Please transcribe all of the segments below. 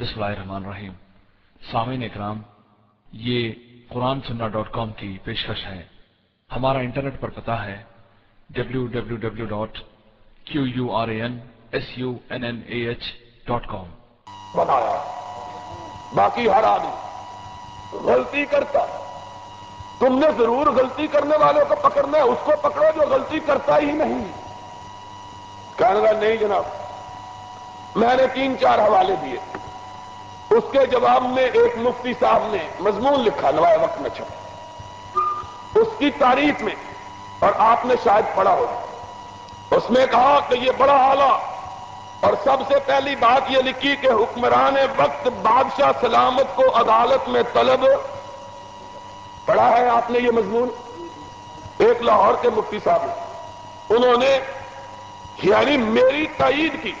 بسم اللہ الرحمن الرحیم۔ سامعین اکرام، یہ قرآن سننا ڈاٹ کام کی پیشکش ہے۔ ہمارا انٹرنیٹ پر پتا ہے W W W dot Q U R A N S U N N A H dot com بنایا۔ باقی ہر آدمی غلطی کرتا۔ تم نے ضرور غلطی کرنے والوں کو پکڑنا ہے، اس کو پکڑو جو غلطی کرتا ہی نہیں۔ کہنے لگا، نہیں جناب، میں نے تین چار حوالے دیے۔ اس کے جواب میں ایک مفتی صاحب نے مضمون لکھا، نوائے وقت میں چھپا۔ اس کی تعریف میں، اور آپ نے شاید پڑھا ہوگا۔ اس نے کہا کہ یہ بڑا آلہ اور سب سے پہلی بات یہ لکھی کہ حکمران وقت بادشاہ سلامت کو عدالت میں طلب۔ پڑھا ہے آپ نے یہ مضمون؟ ایک لاہور کے مفتی صاحب نے۔ انہوں نے یعنی میری تائید کی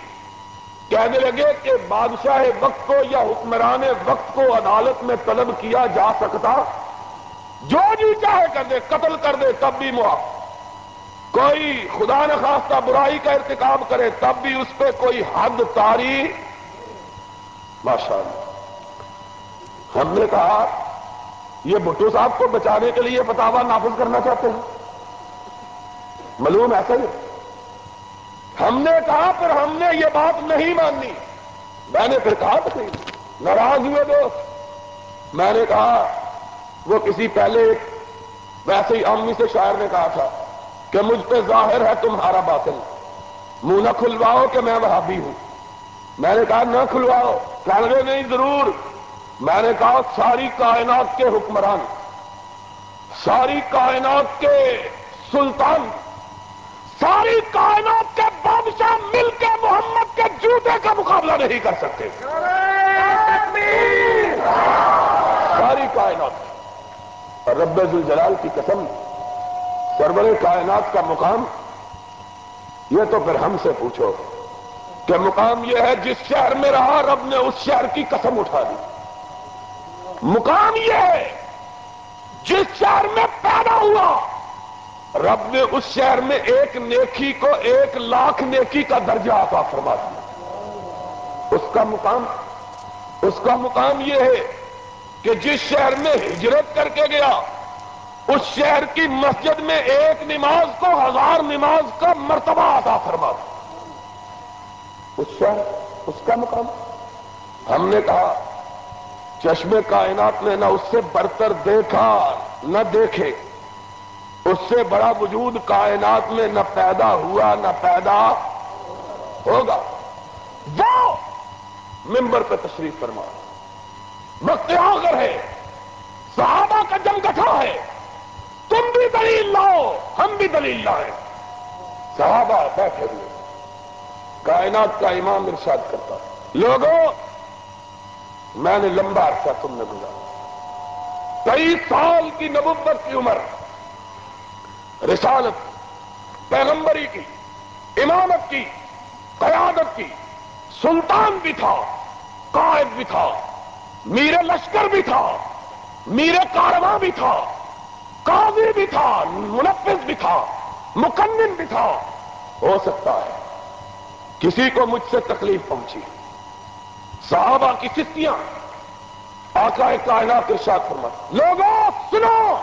کہنے لگے کہ بادشاہ وقت کو یا حکمران وقت کو عدالت میں طلب کیا جا سکتا؟ جو جی چاہے کر دے، قتل کر دے، تب بھی معاف۔ کوئی خدا نخواستہ برائی کا ارتکاب کرے، تب بھی اس پہ کوئی حد تاری ماشاء اللہ ہم نے کہا، یہ بھٹو صاحب کو بچانے کے لیے فتوا نافذ کرنا چاہتے ہیں۔ معلوم ایسا ہی۔ ہم نے کہا پھر ہم نے یہ بات نہیں ماننی میں نے پھر کہا تو نہیں ناراض ہوئے دوست۔ میں نے کہا، وہ کسی پہلے ویسے ہی امی سے شاعر نے کہا تھا کہ مجھ پہ ظاہر ہے تمہارا باطل۔ منہ نہ کھلواؤ کہ میں وہابی ہوں۔ میں نے کہا، نہ کھلواؤ کہنے نہیں ضرور۔ میں نے کہا، ساری کائنات کے حکمران، ساری کائنات کے سلطان۔ ساری کائنات کے بادشاہ مل کے محمد کے جوتے کا مقابلہ نہیں کر سکتے۔ ساری کائنات۔ اور رب الجلال کی قسم، سرور کائنات کا مقام، یہ تو پھر ہم سے پوچھو کہ مقام یہ ہے جس شہر میں رہا رب نے اس شہر کی قسم اٹھا دی۔ مقام یہ ہے جس شہر میں پیدا ہوا رب نے اس شہر میں ایک نیکی کو ایک لاکھ نیکی کا درجہ آتا فرما دیا۔ اس کا مقام، اس کا مقام یہ ہے کہ جس شہر میں ہجرت کر کے گیا، اس شہر کی مسجد میں ایک نماز کو ہزار نماز کا مرتبہ آتا فرما دیا۔ اس شہر، اس کا مقام۔ ہم نے کہا، چشمے کائنات نے نہ اس سے برتر دیکھا، نہ دیکھے۔ اس سے بڑا وجود کائنات میں نہ پیدا ہوا، نہ پیدا ہوگا۔ وہ ممبر پہ تشریف فرما۔ وقت آگر ہے۔ صحابہ کا جنگ گٹھا ہے۔ تم بھی دلیل لاؤ، ہم بھی دلیل لائیں۔ صحابہ بیٹھے ہوئے۔ کائنات کا امام ارشاد کرتا۔ لوگوں میں نے لمبا عرصہ تم نے گزارا۔ تیئیس سال کی نبوت کی عمر۔ رسالت، پیغمبری کی، امامت کی، قیادت کی، سلطان بھی تھا، قائد بھی تھا، میر لشکر بھی تھا، میر کارواں بھی تھا، قاضی بھی تھا، منفذ بھی تھا مکنن بھی تھا۔ ہو سکتا ہے کسی کو مجھ سے تکلیف پہنچی۔ صحابہ کی سستیاں آقا کائنات ارشاد فرما لوگوں، سنو!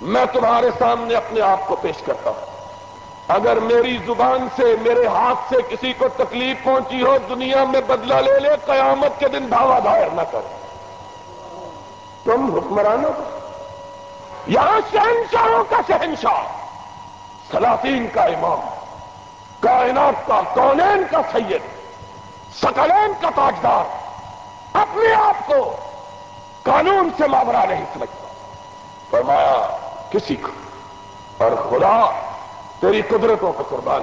میں تمہارے سامنے اپنے آپ کو پیش کرتا ہوں۔ اگر میری زبان سے، میرے ہاتھ سے کسی کو تکلیف پہنچی ہو، دنیا میں بدلہ لے لے، قیامت کے دن دعوی دائر نہ کر تم حکمرانوں یہاں شہنشاہوں کا شہنشاہ، سلاطین کا امام، کائنات کا کونین کا سید، سکلین کا تاجدار۔ اپنے آپ کو قانون سے مابرا نہیں سمجھتا۔ فرمایا کسی کو۔ اور خدا تیری قدرتوں کو قربان۔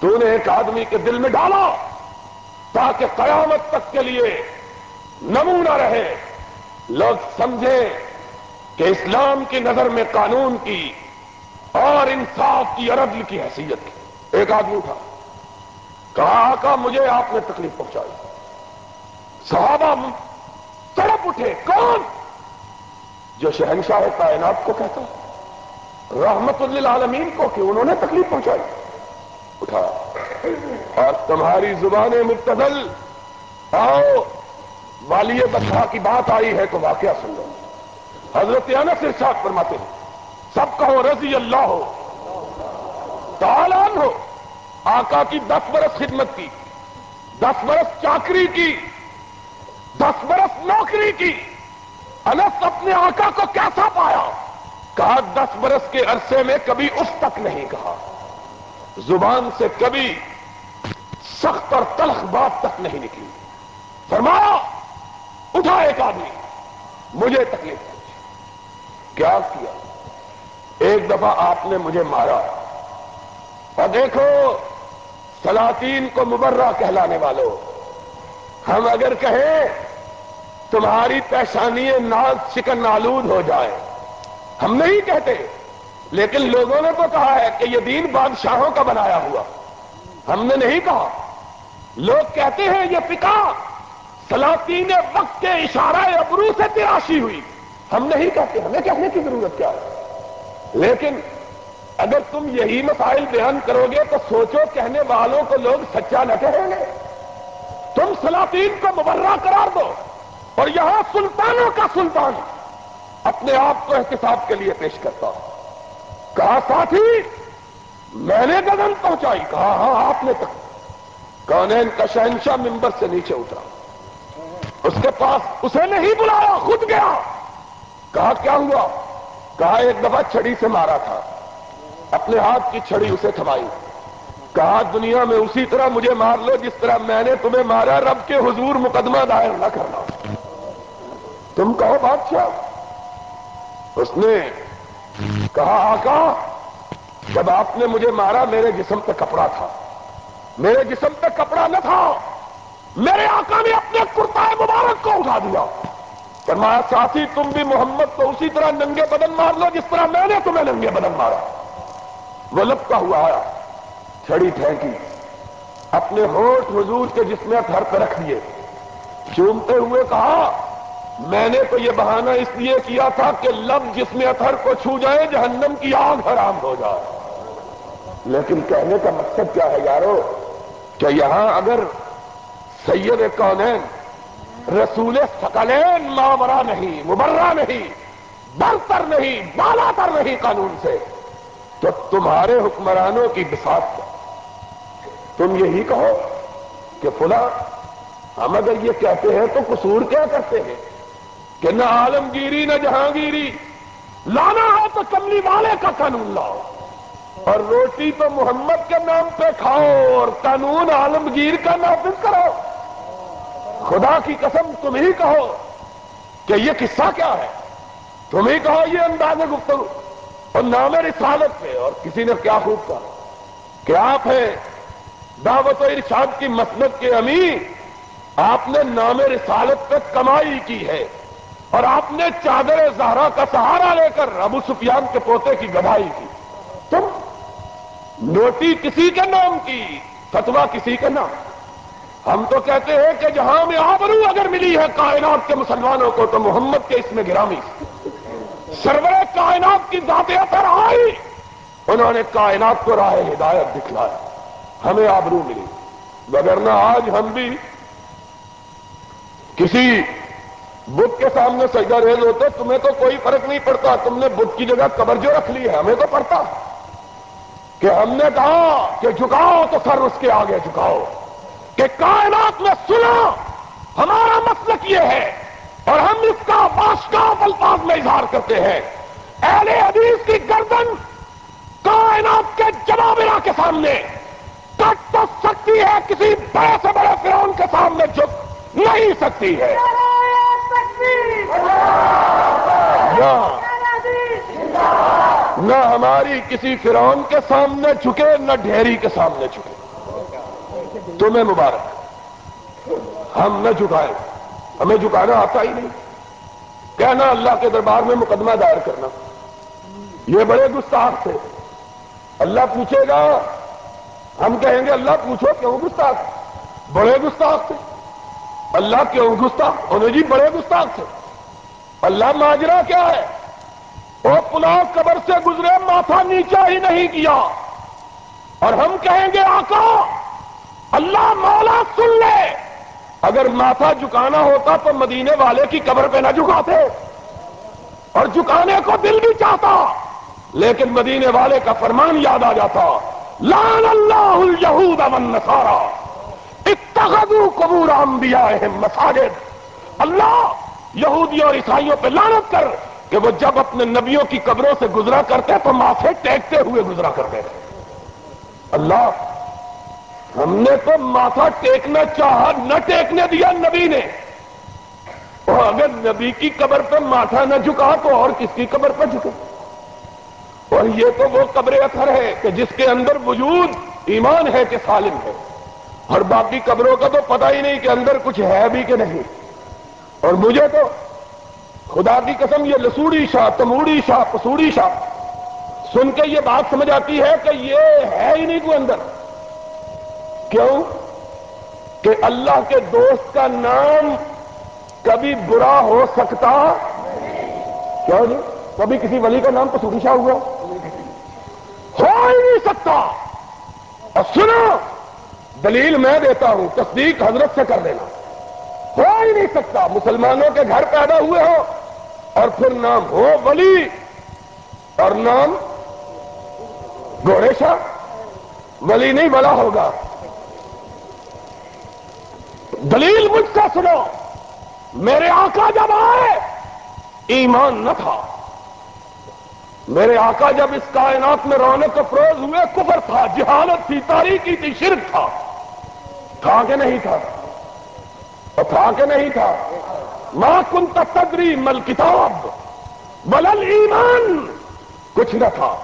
تو نے ایک آدمی کے دل میں ڈالا تاکہ قیامت تک کے لیے نمونہ رہے۔ لوگ سمجھے کہ اسلام کی نظر میں قانون کی اور انصاف کی عرب کی حیثیت کی۔ ایک آدمی تھا کہا، آقا، مجھے آپ نے تکلیف پہنچائی۔ صحابہ تڑپ اٹھے، کون؟ جو شہنشاہ کائنات کو کہتا ہے، رحمت للعالمین کو کہ انہوں نے تکلیف پہنچائی۔ اٹھا، اور تمہاری زبان متدل آؤ والی بدھا کی بات آئی ہے تو واقعہ سن لو۔ حضرت انس ارشاد فرماتے ہیں، سب کہو رضی اللہ ہو تعالان ہو آقا کی دس برس خدمت کی، دس برس چاکری کی، دس برس نوکری کی۔ انس اپنے آقا کو کیسا پایا؟ کہا، دس برس کے عرصے میں کبھی اس تک نہیں کہا۔ زبان سے کبھی سخت اور تلخ بات تک نہیں نکلی۔ فرمایا، اٹھا ایک آدمی، مجھے تکلیف پہنچی کیا کیا؟ ایک دفعہ آپ نے مجھے مارا۔ اور دیکھو، سلاطین کو مبرہ کہلانے والوں۔ ہم اگر کہیں تمہاری پیشانی ناز چکن آلود ہو جائے۔ ہم نہیں کہتے، لیکن لوگوں نے تو کہا ہے کہ یہ دین بادشاہوں کا بنایا ہوا۔ ہم نے نہیں کہا۔ لوگ کہتے ہیں یہ پکا سلاطین وقت کے اشارہ ابرو سے تراشی ہوئی۔ ہم نہیں کہتے، ہمیں کہنے کی ضرورت کیا ہے؟ لیکن اگر تم یہی مسائل بیان کرو گے تو سوچو کہنے والوں کو لوگ سچا نہ کہیں گے۔ تم سلاطین کو مبرہ قرار دو۔ اور یہاں سلطانوں کا سلطان اپنے آپ کو احتساب کے لیے پیش کرتا ہوں۔ کہا، ساتھی، میں نے گگن پہنچائی۔ کہا ہاں آپ نے تک کونین کا شہنشاہ ممبر سے نیچے اترا۔ اس کے پاس اسے نہیں بلایا، خود گیا۔ کہا، کیا ہوا؟ کہا، ایک دفعہ چھڑی سے مارا تھا۔ اپنے ہاتھ کی چھڑی اسے تھمائی۔ کہا، دنیا میں اسی طرح مجھے مار لو جس طرح میں نے تمہیں مارا، رب کے حضور مقدمہ دائر نہ کرنا۔ تم کہو بادشاہ؟ اس نے کہا، آقا، جب آپ نے مجھے مارا، میرے جسم پہ کپڑا تھا۔ میرے جسم پہ کپڑا نہ تھا۔ میرے آقا نے اپنے کرتا مبارک کو اٹھا دیا۔ فرمایا، ساتھی، تم بھی محمد کو اسی طرح ننگے بدن مار لو، جس طرح میں نے تمہیں ننگے بدن مارا۔ وہ لپتا ہوا آیا، چھڑی پھینکی، اپنے ہوٹ حضور کے جسم گھر پہ رکھ دیے۔ چومتے ہوئے کہا میں نے تو یہ بہانہ اس لیے کیا تھا کہ لب جس میں اتھر کو چھو جائے، جہنم کی آگ حرام ہو جائے۔ لیکن کہنے کا مقصد کیا ہے یارو؟ کہ یہاں اگر سید کونین، رسول سکلین ماورا نہیں، مبرہ نہیں، برتر نہیں بالا تر نہیں قانون سے، تو تمہارے حکمرانوں کی بساط تم یہی کہو کہ فلاں، ہم اگر یہ کہتے ہیں تو قصور کیا کرتے ہیں؟ کہ نہ عالمگیری، نہ جہانگیری، لانا ہے تو کملی والے کا قانون لاؤ۔ اور روٹی تو محمد کے نام پہ کھاؤ اور قانون عالمگیر کا نافذ کرو خدا کی قسم، تم ہی کہو کہ یہ قصہ کیا ہے۔ تم ہی کہو یہ انداز گفتگو۔ اور نام رسالت پہ، اور کسی نے کیا خوب کہا۔ کہ آپ ہیں دعوت و ارشاد کی مسلط کے امیر۔ آپ نے نام رسالت پہ کمائی کی ہے۔ اور آپ نے چادر زہرا کا سہارا لے کر ابو سفیان کے پوتے کی گواہی کی۔ تم نوٹی کسی کے نام کی فتوا کسی کے نام۔ ہم تو کہتے ہیں کہ جہاں میں آبرو اگر ملی ہے کائنات کے مسلمانوں کو تو محمد کے اس میں گرامی سرور کائنات کی ذات اثر آئی۔ انہوں نے کائنات کو راہ ہدایت دکھلایا ہمیں آبرو ملی۔ وگرنہ آج ہم بھی کسی بدھ کے سامنے سجدہ ریز ہوتے تمہیں تو کوئی فرق نہیں پڑتا۔ تم نے بدھ کی جگہ قبر جو رکھ لی ہے، ہمیں تو پڑتا۔ کہ ہم نے کہا کہ جھکاؤ تو سر اس کے آگے جھکاؤ۔ کہ کائنات میں سنا، ہمارا مسلک یہ ہے اور ہم اس کا باشکاف الفاظ میں اظہار کرتے ہیں۔ اہل حدیث کی گردن کائنات کے جنابرا کے سامنے۔ کٹ تو سکتی ہے، کسی بڑے سے بڑے فرون کے سامنے جھک نہیں سکتی ہے۔ نہ ہماری کسی فرون کے سامنے جھکے نہ ڈھیری کے سامنے جھکے تمہیں مبارک۔ ہم نہ جھکائے ہمیں جھکانا آتا ہی نہیں۔ کہنا اللہ کے دربار میں مقدمہ دائر کرنا۔ یہ بڑے گستاخ تھے۔ اللہ پوچھے گا۔ ہم کہیں گے، اللہ پوچھو کیوں گستاخ؟ بڑے گستاخ تھے۔ اللہ کیوں گستاخ انہیں جی بڑے گستاخ تھے۔ اللہ ماجرا کیا ہے؟ وہ پلاؤ قبر سے گزرے ماتھا نیچا ہی نہیں کیا۔ اور ہم کہیں گے، آقا، اللہ مولا سن لے۔ اگر ماتھا جھکانا ہوتا تو مدینے والے کی قبر پہ نہ جھکاتے۔ اور جھکانے کو دل بھی چاہتا، لیکن مدینے والے کا فرمان یاد آ جاتا لان اللہ الیہود من اتخذوا قبور انبیائہم مساجد۔ اللہ یہودیوں اور عیسائیوں پہ لانت کر کہ وہ جب اپنے نبیوں کی قبروں سے گزرا کرتے تو ماتھے ٹیکتے ہوئے گزرا کرتے۔ تھے اللہ، ہم نے تو ماتھا ٹیکنا چاہا، نہ ٹیکنے دیا نبی نے۔ اور اگر نبی کی قبر پہ ماتھا نہ جھکا تو اور کس کی قبر پہ جھکے؟ اور یہ تو وہ قبر اثر ہے کہ جس کے اندر وجود ایمان ہے کہ سالم ہے۔ اور باقی قبروں کا تو پتہ ہی نہیں کہ اندر کچھ ہے بھی کہ نہیں۔ اور مجھے تو خدا کی قسم یہ لسوڑی شاہ، تموڑی شاہ، پسوڑی شاہ۔ سن کے یہ بات سمجھ آتی ہے کہ یہ ہے ہی نہیں کوئی اندر۔ کیوں؟ کہ اللہ کے دوست کا نام کبھی برا ہو سکتا کیا جی کبھی کسی ولی کا نام پسوڑی شاہ ہوا؟ ہو ہی نہیں سکتا۔ اور سنو۔ دلیل میں دیتا ہوں، تصدیق حضرت سے کر دینا ہو ہی نہیں سکتا، مسلمانوں کے گھر پیدا ہوئے ہو اور پھر نام ہو ولی اور نام گھوڑے شاہ ولی نہیں بلا ہوگا۔ دلیل مجھ سے سنو، میرے آقا جب آئے، ایمان نہ تھا۔ میرے آقا جب اس کائنات میں رونق افروز ہوئے، کفر تھا، جہالت تھی تاریخی تھی، شرک تھا۔ تھا کہ نہیں تھا؟ اور تھا کہ نہیں تھا؟ ماں کن تدری مل کتاب بلل ایمان کچھ نہ تھا۔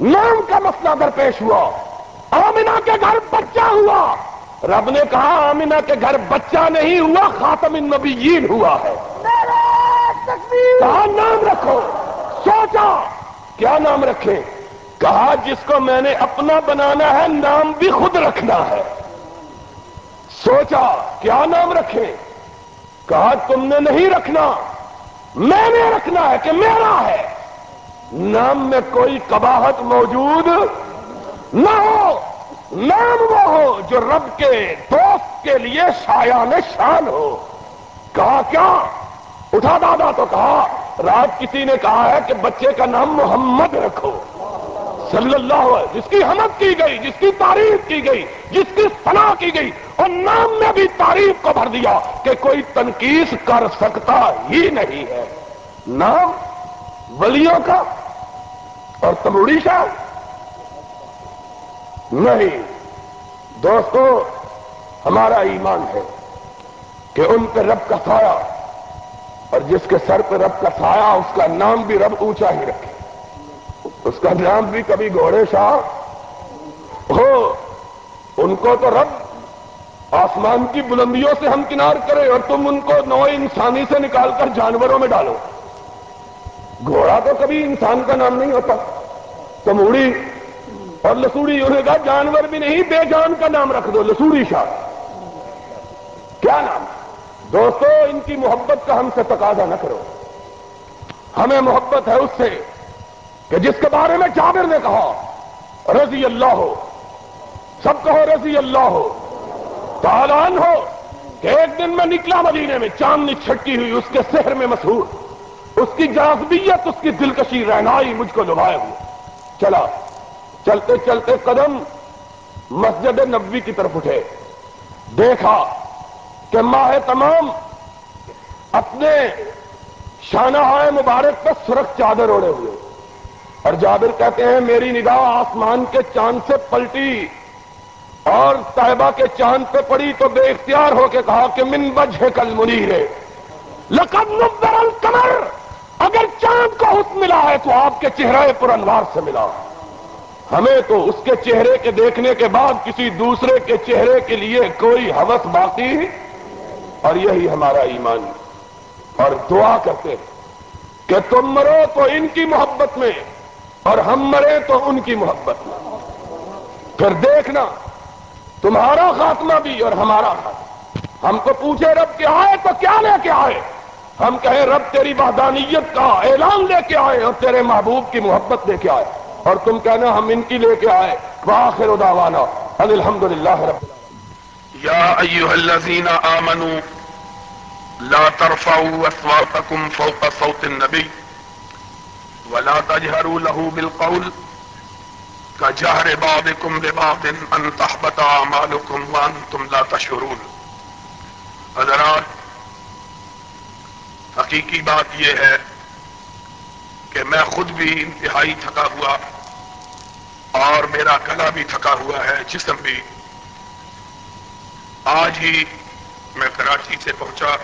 نام کا مسئلہ درپیش ہوا۔ آمینہ کے گھر بچہ ہوا۔ رب نے کہا آمینہ کے گھر بچہ نہیں ہوا خاتم النبیین ہوا ہے۔ کہا نام رکھو۔ سوچا۔ کیا نام رکھے کہا جس کو میں نے اپنا بنانا ہے نام بھی خود رکھنا ہے۔ سوچا، کیا نام رکھے؟ کہا، تم نے نہیں رکھنا۔ میں نے رکھنا ہے کہ میرا ہے۔ نام میں کوئی کباہت موجود نہ ہو۔ نام وہ ہو جو رب کے دوست کے لیے شایان شان ہو۔ کہا، کیا؟ اٹھا دادا تو کہا، رات کسی نے کہا ہے کہ بچے کا نام محمد رکھو۔ صلی اللہ علیہ، جس کی حمد کی گئی، جس کی تعریف کی گئی، جس کی صلاح کی گئی، اور نام میں بھی تعریف کو بھر دیا کہ کوئی تنقید کر سکتا ہی نہیں ہے۔ نام، ولیوں کا اور تموڑی شاہ نہیں۔ دوستو، ہمارا ایمان ہے کہ ان پہ رب کا سایہ اور جس کے سر پہ رب کا سایہ، اس کا نام بھی رب اونچا ہی رکھے۔ اس کا نام بھی کبھی گھوڑے شاہ ہو، ان کو تو رب آسمان کی بلندیوں سے ہم کنار کرے اور تم ان کو نو انسانی سے نکال کر جانوروں میں ڈالو۔ گھوڑا تو کبھی انسان کا نام نہیں ہوتا۔ تموڑی اور لسوڑی، انہیں کہا جانور بھی نہیں، بے جان کا نام رکھ دو، لسوڑی شاہ۔ کیا نام؟ دوستو، ان کی محبت کا ہم سے تقاضا نہ کرو۔ ہمیں محبت ہے اس سے۔ کہ جس کے بارے میں جابر نے کہا، رضی اللہ ہو سب کہو رضی اللہ ہو تالان ہو کہ ایک دن میں نکلا مدینے میں، چاندنی چھٹی ہوئی، اس کے سحر میں مسہور اس کی جاذبیت اس کی دلکشی رہنائی مجھ کو لبھائے ہوئے چلا، چلتے چلتے قدم مسجد نبوی کی طرف اٹھے۔ دیکھا کہ ماہ تمام اپنے شانہ مبارک پر سرخ چادر اوڑے ہوئے۔ اور جابر کہتے ہیں، میری نگاہ آسمان کے چاند سے پلٹی اور طیبہ کے چاند پہ پڑی تو بے اختیار ہو کے کہا کہ من بجھ کل منیر۔ ہے لقد مبر القمر۔ اگر چاند کو حسن ملا ہے تو آپ کے چہرے پر انوار سے ملا۔ ہمیں تو اس کے چہرے کے دیکھنے کے بعد کسی دوسرے کے چہرے کے لیے کوئی حوث باقی۔ اور یہی ہمارا ایمان۔ اور دعا کرتے کہ تم مرو تو ان کی محبت میں۔ اور ہم مرے تو ان کی محبت میں پھر دیکھنا، تمہارا خاتمہ بھی اور ہمارا خاتمہ۔ ہم کو پوچھے، رب کے آئے تو کیا لے کے آئے؟ ہم کہیں، رب تیری وحدانیت کا اعلان لے کے آئے اور تیرے محبوب کی محبت لے کے آئے۔ اور تم کہنا، ہم ان کی لے کے آئے۔ واخر دعوانا۔ الحمد للہ رب يا أيها الذين آمنوا لا ترفعوا أصواتكم فوق صوت النبي ولا تجهروا له بالقول كجهر بعضكم ببعض أن تحبط أعمالكم وأنتم لا تشعرون حضرات، حقیقی بات یہ ہے کہ میں خود بھی انتہائی تھکا ہوا اور میرا گلا بھی تھکا ہوا ہے، جسم بھی۔ آج ہی میں کراچی سے پہنچا،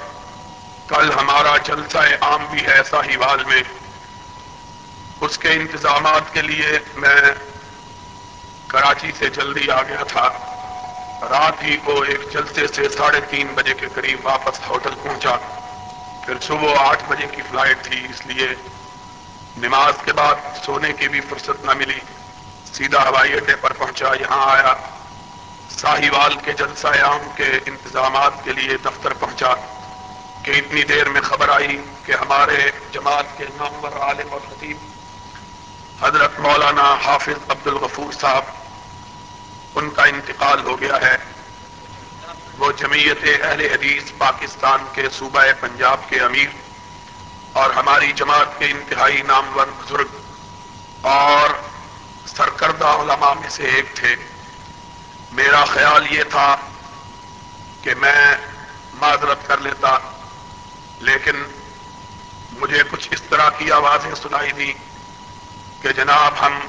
کل ہمارا جلسہ عام بھی ہے ساہی وال میں۔ اس کے انتظامات کے لیے میں کراچی سے جلدی آ گیا تھا۔ رات ہی کو ایک جلسے سے ساڑھے تین بجے کے قریب واپس ہوٹل پہنچا۔ پھر صبح آٹھ بجے کی فلائٹ تھی، اس لیے نماز کے بعد سونے کی بھی فرصت نہ ملی۔ سیدھا ہوائی اڈے پر پہنچا، یہاں آیا۔ ساہی وال کے جلسہ عام کے انتظامات کے لیے دفتر پہنچا۔ کہ اتنی دیر میں خبر آئی کہ ہمارے جماعت کے نامور عالم اور خطیب حضرت مولانا حافظ عبد الغفور صاحب، ان کا انتقال ہو گیا ہے۔ وہ جمعیت اہل حدیث پاکستان کے صوبہ پنجاب کے امیر اور ہماری جماعت کے انتہائی نامور بزرگ اور سرکردہ علماء میں سے ایک تھے۔ میرا خیال یہ تھا کہ میں معذرت کر لیتا، لیکن مجھے کچھ اس طرح کی آوازیں سنائی دی کہ جناب ہم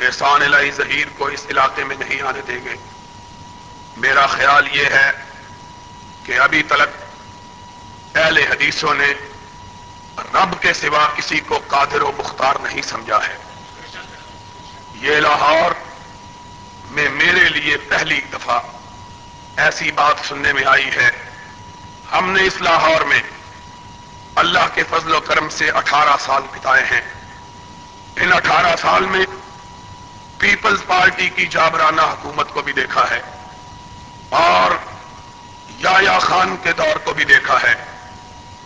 احسان الہی ظہیر کو اس علاقے میں نہیں آنے دیں گے۔ میرا خیال یہ ہے کہ ابھی تلک اہل حدیثوں نے رب کے سوا کسی کو قادر و مختار نہیں سمجھا ہے۔ یہ لاہور میں میرے لیے پہلی دفعہ ایسی بات سننے میں آئی ہے۔ ہم نے اس لاہور میں اللہ کے فضل و کرم سے اٹھارہ سال بتائے ہیں۔ ان اٹھارہ سال میں پیپلز پارٹی کی جابرانہ حکومت کو بھی دیکھا ہے اور یا خان کے دور کو بھی دیکھا ہے،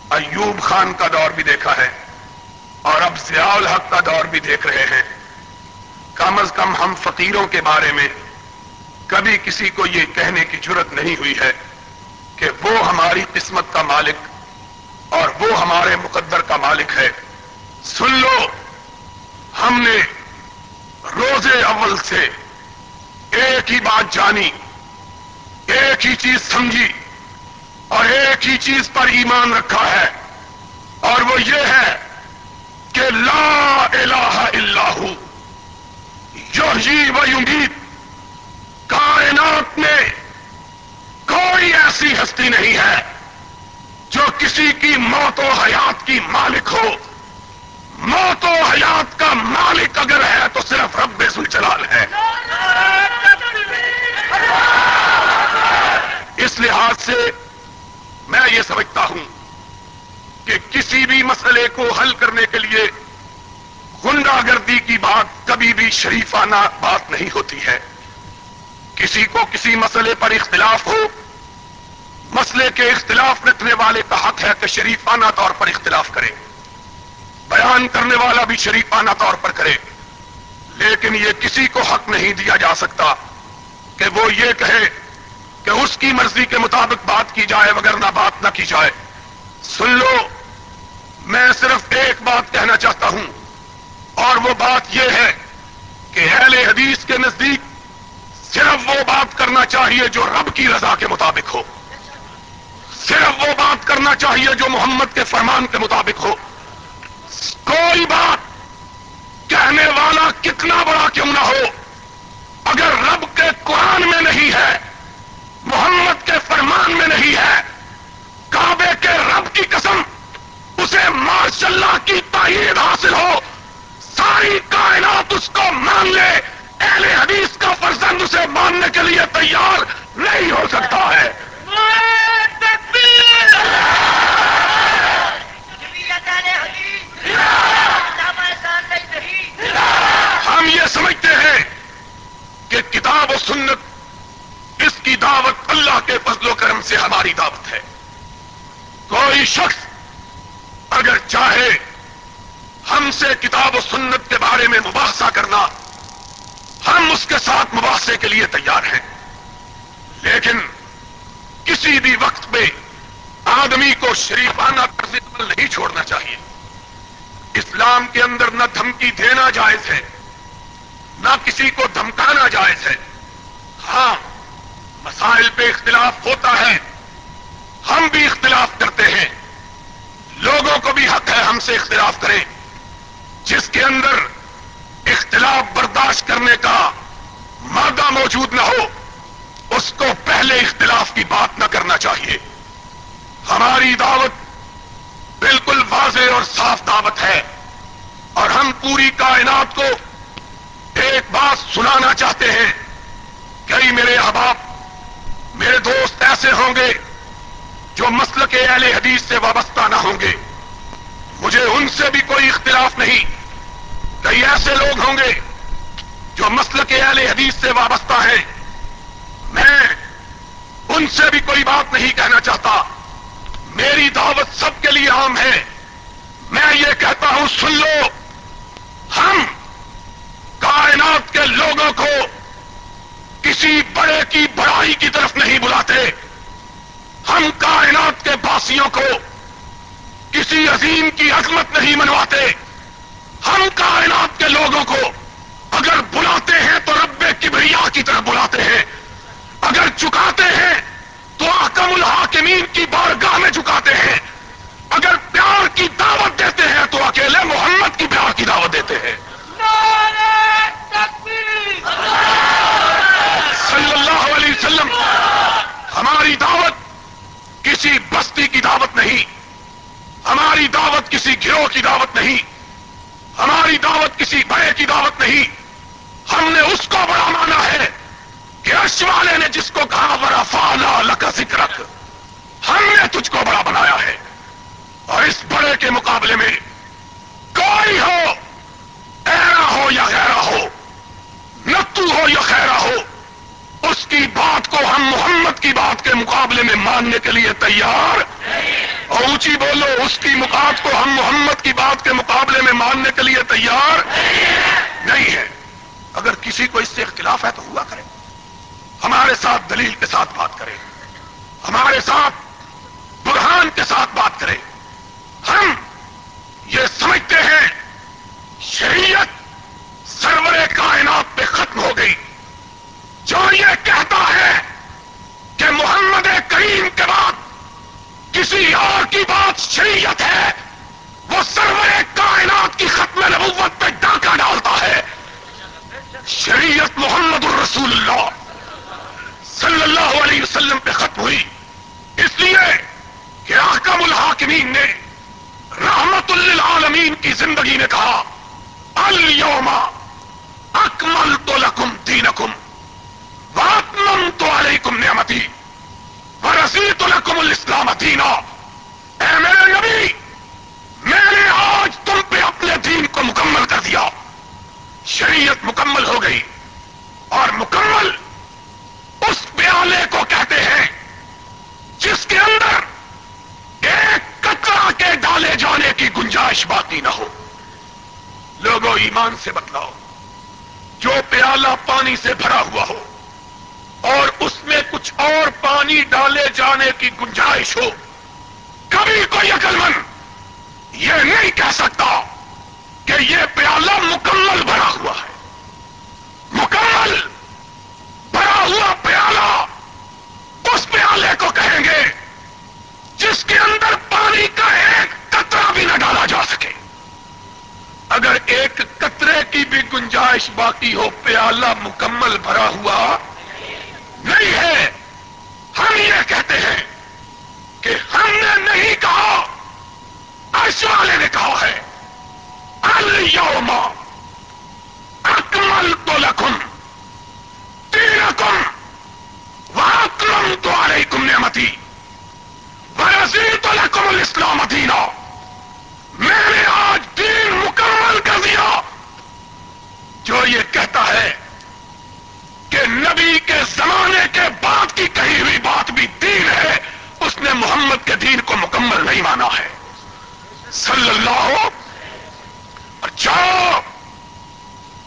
ایوب خان کا دور بھی دیکھا ہے اور اب ضیاء الحق کا دور بھی دیکھ رہے ہیں۔ کم از کم ہم فقیروں کے بارے میں کبھی کسی کو یہ کہنے کی ضرورت نہیں ہوئی ہے کہ وہ ہماری قسمت کا مالک اور وہ ہمارے مقدر کا مالک ہے۔ سن لو ہم نے روزے اول سے ایک ہی بات جانی، ایک ہی چیز سمجھی اور ایک ہی چیز پر ایمان رکھا ہے۔ اور وہ یہ ہے کہ لا الہ الا ہوں جی و امید کائنات میں کوئی ایسی ہستی نہیں ہے جو کسی کی موت و حیات کی مالک ہو۔ موت و حیات کا مالک اگر ہے تو صرف رب سلچلال ہے۔ اس لحاظ سے میں یہ سمجھتا ہوں کہ کسی بھی مسئلے کو حل کرنے کے لیے گنڈا گردی کی بات کبھی بھی شریفانہ بات نہیں ہوتی ہے۔ کسی کو کسی مسئلے پر اختلاف ہو، مسئلے کے اختلاف رکھنے والے کا حق ہے کہ شریفانہ طور پر اختلاف کرے۔ بیان کرنے والا بھی شریفانہ طور پر کرے۔ لیکن یہ کسی کو حق نہیں دیا جا سکتا کہ وہ یہ کہے کہ اس کی مرضی کے مطابق بات کی جائے مگر نہ بات نہ کی جائے۔ سن لو، میں صرف ایک بات کہنا چاہتا ہوں، اور وہ بات یہ ہے کہ اہل حدیث کے نزدیک صرف وہ بات کرنا چاہیے جو رب کی رضا کے مطابق ہو۔ صرف وہ بات کرنا چاہیے جو محمد کے فرمان کے مطابق ہو۔ کوئی بات کہنے والا کتنا بڑا کیوں نہ ہو؟ اگر رب کے قرآن میں نہیں ہے، محمد کے فرمان میں نہیں ہے، کعبے کے رب کی قسم، اسے ماشاء اللہ کی تائید حاصل ہو، ساری کائنات اس کو مان لے، اہل حدیث کا فرزند اسے ماننے کے لیے تیار نہیں ہو سکتا ہے ہم یہ سمجھتے ہیں کہ کتاب و سنت اس کی دعوت اللہ کے فضل و کرم سے ہماری دعوت ہے کوئی شخص اگر چاہے ہم سے کتاب و سنت کے بارے میں مباحثہ کرنا ہم اس کے ساتھ مباحثے کے لیے تیار ہیں لیکن کسی بھی وقت پہ آدمی کو شریفانہ طرز عمل نہیں چھوڑنا چاہیے۔ اسلام کے اندر نہ دھمکی دینا جائز ہے، نہ کسی کو دھمکانا جائز ہے۔ ہاں مسائل پہ اختلاف ہوتا ہے۔ ہم بھی اختلاف کرتے ہیں۔ لوگوں کو بھی حق ہے ہم سے اختلاف کریں۔ جس کے اندر اختلاف برداشت کرنے کا مادہ موجود نہ ہو، اس کو پہلے اختلاف کی بات نہ کرنا چاہیے۔ ہماری دعوت بالکل واضح اور صاف دعوت ہے اور ہم پوری کائنات کو ایک بات سنانا چاہتے ہیں کئی میرے احباب، میرے دوست ایسے ہوں گے جو مسل کے اہل حدیث سے وابستہ نہ ہوں گے۔ مجھے ان سے بھی کوئی اختلاف نہیں۔ کئی ایسے لوگ ہوں گے جو مسل کے اہل حدیث سے وابستہ ہیں۔ میں ان سے بھی کوئی بات نہیں کہنا چاہتا۔ میری دعوت سب کے لیے عام ہے۔ میں یہ کہتا ہوں، سن لو۔ ہم کائنات کے لوگوں کو کسی بڑے کی بڑائی کی طرف نہیں بلاتے۔ ہم کائنات کے باسیوں کو کسی عظیم کی عظمت نہیں منواتے۔ ہم کائنات کے لوگوں کو اگر بلاتے ہیں تو رب کبریا کی طرف بلاتے ہیں۔ اگر چکاتے ہیں اکم الحاکمین کی بارگاہ میں چکاتے ہیں۔ اگر پیار کی دعوت دیتے ہیں تو اکیلے محمد کی پیار کی دعوت دیتے ہیں۔ صلی اللہ علیہ وسلم ہماری دعوت کسی بستی کی دعوت نہیں۔ ہماری دعوت کسی گروہ کی دعوت نہیں۔ ہماری دعوت کسی بڑے کی دعوت نہیں۔ ہم نے اس کو بڑا مانا ہے۔ کہ ارش والے نے جس کو کہا بڑا فالا لکا ذکرک. ہم نے تجھ کو بڑا بنایا ہے۔ اور اس بڑے کے مقابلے میں کوئی ہو، ایرا ہو یا غیرا ہو نتو ہو یا خیرا ہو، اس کی بات کو ہم محمد کی بات کے مقابلے میں ماننے کے لیے تیار۔ اور اونچی بولو، اس کی بات کو ہم محمد کی بات کے مقابلے میں ماننے کے لیے تیار۔ نہیں ہے۔ اگر کسی کو اس سے اختلاف ہے تو ہوا کرے۔ ہمارے ساتھ دلیل کے ساتھ بات کرے، ہمارے ساتھ برہان کے ساتھ بات کرے۔ ہم یہ سمجھتے ہیں، شریعت سرور کائنات پہ ختم ہو گئی۔ جو یہ کہتا ہے کہ محمد کریم کے بعد کسی اور کی بات شریعت ہے، وہ سرور کائنات کی ختم نبوت پہ ڈاکہ ڈالتا ہے۔ شریعت محمد الرسول اللہ۔ صلی اللہ علیہ وسلم پہ ختم ہوئی۔ اس لیے کہ احکم الحاکمین نے رحمت للعالمین کی زندگی نے کہا الما اکمل تو لکم دینکم واتمم تو علیکم نعمتی ورسیت لکم الاسلام دینا۔ اے میرے نبی، میں نے آج تم پہ اپنے دین کو مکمل کر دیا۔ شریعت مکمل ہو گئی اور مکمل اس پیالے کو کہتے ہیں جس کے اندر ایک کترا کے ڈالے جانے کی گنجائش باقی نہ ہو۔ لوگوں، ایمان سے بتلاؤ، جو پیالہ پانی سے بھرا ہوا ہو اور اس میں کچھ اور پانی ڈالے جانے کی گنجائش ہو، کبھی کوئی عقل مند یہ نہیں کہہ سکتا کہ یہ پیالہ مکمل بھرا ہوا ہے۔ مکمل بھرا ہوا پیالہ اس پیالے کو کہیں گے جس کے اندر پانی کا ایک قطرہ بھی نہ ڈالا جا سکے۔ اگر ایک قطرے کی بھی گنجائش باقی ہو، پیالہ مکمل بھرا ہوا نہیں ہے، ہم یہ کہتے ہیں کہ ہم نے نہیں کہا، عرش والے نے کہا ہے الما اکمل تو لکھم تیرکم واکمم تو علیکم نعمتی برسی تو لکم الاسلام دینا میں نے آج دین مکمل کر دیا جو یہ کہتا ہے کہ نبی کے زمانے کے بعد کی کہی ہوئی بات بھی دین ہے، اس نے محمد کے دین کو مکمل نہیں مانا ہے۔ صلی اللہ ہو اور جاؤ،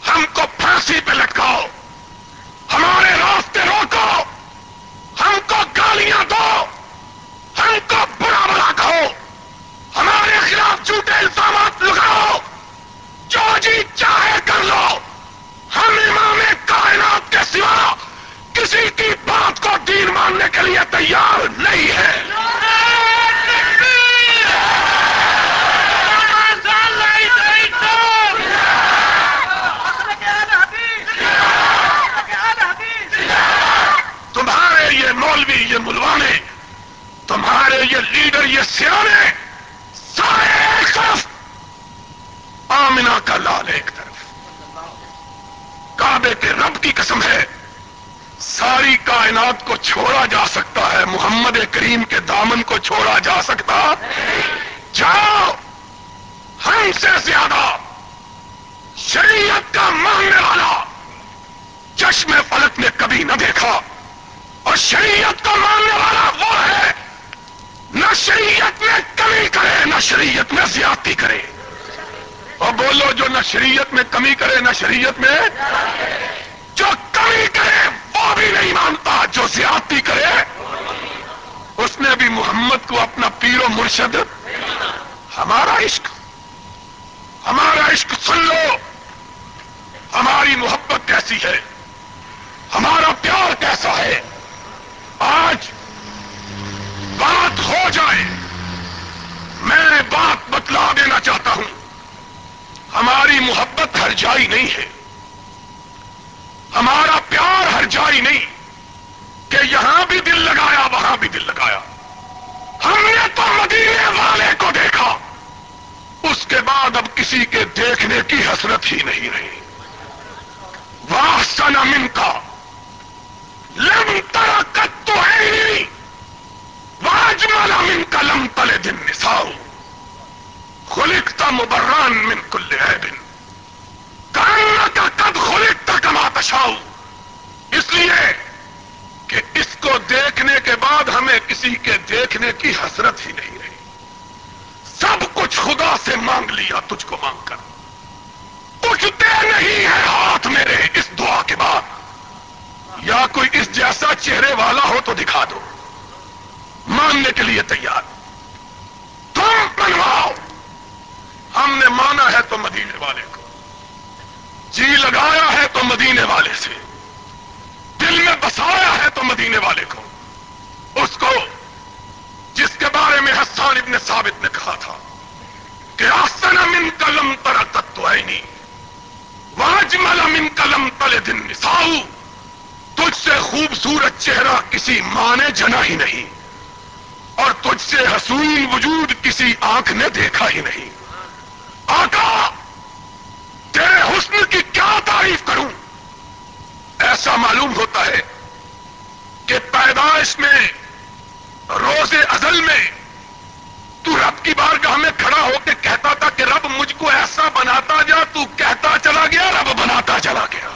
ہم کو پھانسی پہ لٹکاؤ۔ ماننے کے لیے تیار نہیں ہے۔ محمد کریم کے دامن کو چھوڑا جا سکتا؟ جاؤ! ہم سے زیادہ شریعت کا ماننے والا چشم فلک نے کبھی نہ دیکھا۔ اور شریعت کا ماننے والا وہ ہے، نہ شریعت میں کمی کرے، نہ شریعت میں زیادتی کرے۔ اور بولو جو نہ شریعت میں کمی کرے، نہ شریعت میں جو کمی کرے، وہ بھی نہیں مانتا۔ جو زیادتی کرے اس نے بھی محمد کو اپنا پیر و مرشد ہمارا عشق ہمارا عشق سن لو۔ ہماری محبت کیسی ہے؟ ہمارا پیار کیسا ہے؟ آج بات ہو جائے۔ میں بات بتلا دینا چاہتا ہوں۔ ہماری محبت ہر جائی نہیں ہے۔ ہمارا پیار ہر جائی نہیں۔ کہ یہاں بھی دل لگایا، وہاں بھی دل لگایا۔ ہم نے تو مدینے والے کو دیکھا۔ اس کے بعد اب کسی کے دیکھنے کی حسرت ہی نہیں رہی۔ واہ من کا لم ترکت تو ہے واجمل من کا لم تلے دن نساؤ خلقتا مبران من کل عیب کانا کا کب خلقتا کما تشاؤ اس لیے کہ اس کو دیکھنے کے بعد ہمیں کسی کے دیکھنے کی حسرت ہی نہیں رہی۔ سب کچھ خدا سے مانگ لیا، تجھ کو مانگ کر۔ کچھ دے نہیں ہے ہاتھ میرے اس دعا کے بعد۔ یا کوئی اس جیسا چہرے والا ہو تو دکھا دو۔ ماننے کے لیے تیار۔ تم بنواؤ ہم نے مانا ہے تو مدینے والے کو۔ جی لگایا ہے تو مدینے والے سے۔ دل میں بسایا ہے تو مدینے والے کو۔ اس کو جس کے بارے میں حسان ابن ثابت نے کہا تھا کہ آسن من کلم تر تتو واجمل من کلم تل دن نساؤ۔ تجھ سے خوبصورت چہرہ کسی ماں نے جنا ہی نہیں، اور تجھ سے حسین وجود کسی آنکھ نے دیکھا ہی نہیں۔ آقا، تیرے حسن کی کیا تعریف کروں؟ ایسا معلوم ہوتا ہے کہ پیدائش میں روز ازل میں تو رب کی بارگاہ میں کھڑا ہو کے کہتا تھا کہ رب مجھ کو ایسا بناتا جا تو کہتا چلا گیا رب بناتا چلا گیا۔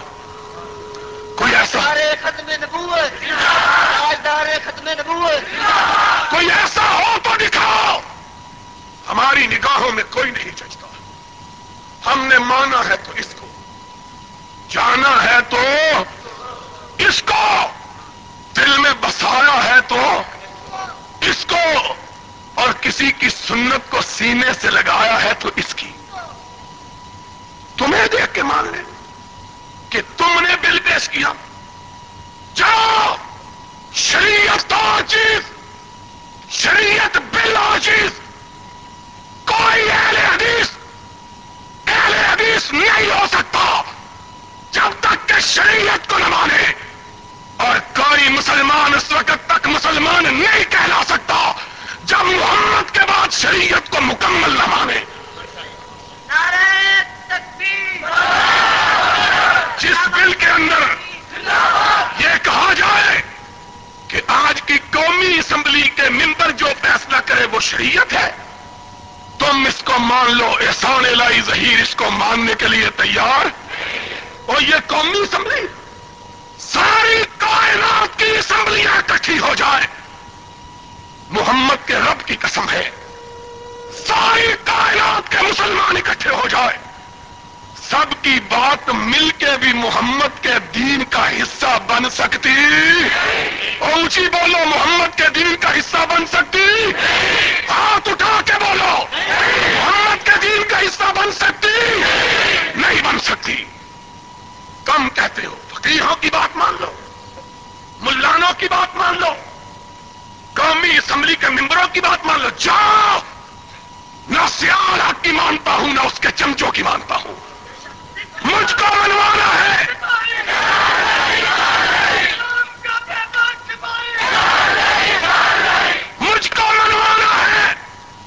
کوئی ایسا؟ ختم نبوت۔ تاجدار ختم نبوت۔ کوئی ایسا ہو تو دکھاؤ۔ ہماری نگاہوں میں کوئی نہیں چچتا ہم نے مانا ہے تو اس کو۔ جانا ہے تو اس کو دل میں بسایا ہے تو اس کو اور کسی کی سنت کو سینے سے لگایا ہے تو اس کی۔ تمہیں دیکھ کے مان لیں کہ تم نے بل پیش کیا۔ جاؤ، شریعت چیز شریعت بل چیز کوئی اہل حدیث اہل حدیث نہیں ہو سکتا جب تک کہ شریعت کو نہ مانے۔ اور کوئی مسلمان اس وقت تک مسلمان نہیں کہلا سکتا جب محمد کے بعد شریعت کو مکمل نہ مانے۔ جس بل کے اندر یہ کہا جائے کہ آج کی قومی اسمبلی کے ممبر جو فیصلہ کرے وہ شریعت ہے تم اس کو مان لو احسان الہی ظہیر اس کو ماننے کے لیے تیار۔ اور یہ قومی اسمبلی ساری کائنات کی اسمبلیاں اکٹھی ہو جائے۔ محمد کے رب کی قسم ہے، ساری کائنات کے مسلمان اکٹھے ہو جائے۔ سب کی بات مل کے بھی محمد کے دین کا حصہ بن سکتی۔ اونچی بولو، محمد کے دین کا حصہ بن سکتی۔ ہاتھ اٹھا کے بولو، محمد کے دین کا حصہ بن سکتی۔ نہیں بن سکتی۔ کم کہتے ہو۔ فقیروں کی بات مان لو، ملانوں کی بات مان لو، قومی اسمبلی کے ممبروں کی بات مان لو، جاؤ! نہ سیال حق کی مانتا ہوں، نہ اس کے چمچوں کی مانتا ہوں۔ مجھ کو منوانا ہے۔ مجھ کو منوانا ہے۔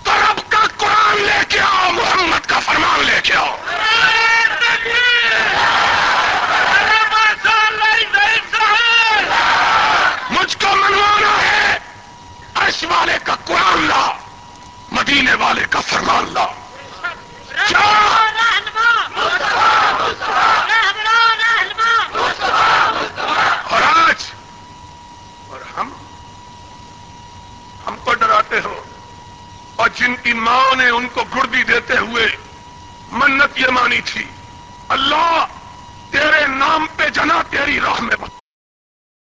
تو رب کا قرآن لے کے آؤ، محمد کا فرمان لے کے آؤ۔ عرش والے کا قرآن لا مدینے والے کا فرمان لا۔ اور آج اور ہم ہم کو ڈراتے ہو اور جن کی ماں نے ان کو گردی دیتے ہوئے منت یہ مانی تھی اللہ تیرے نام پہ جنا تیری راہ میں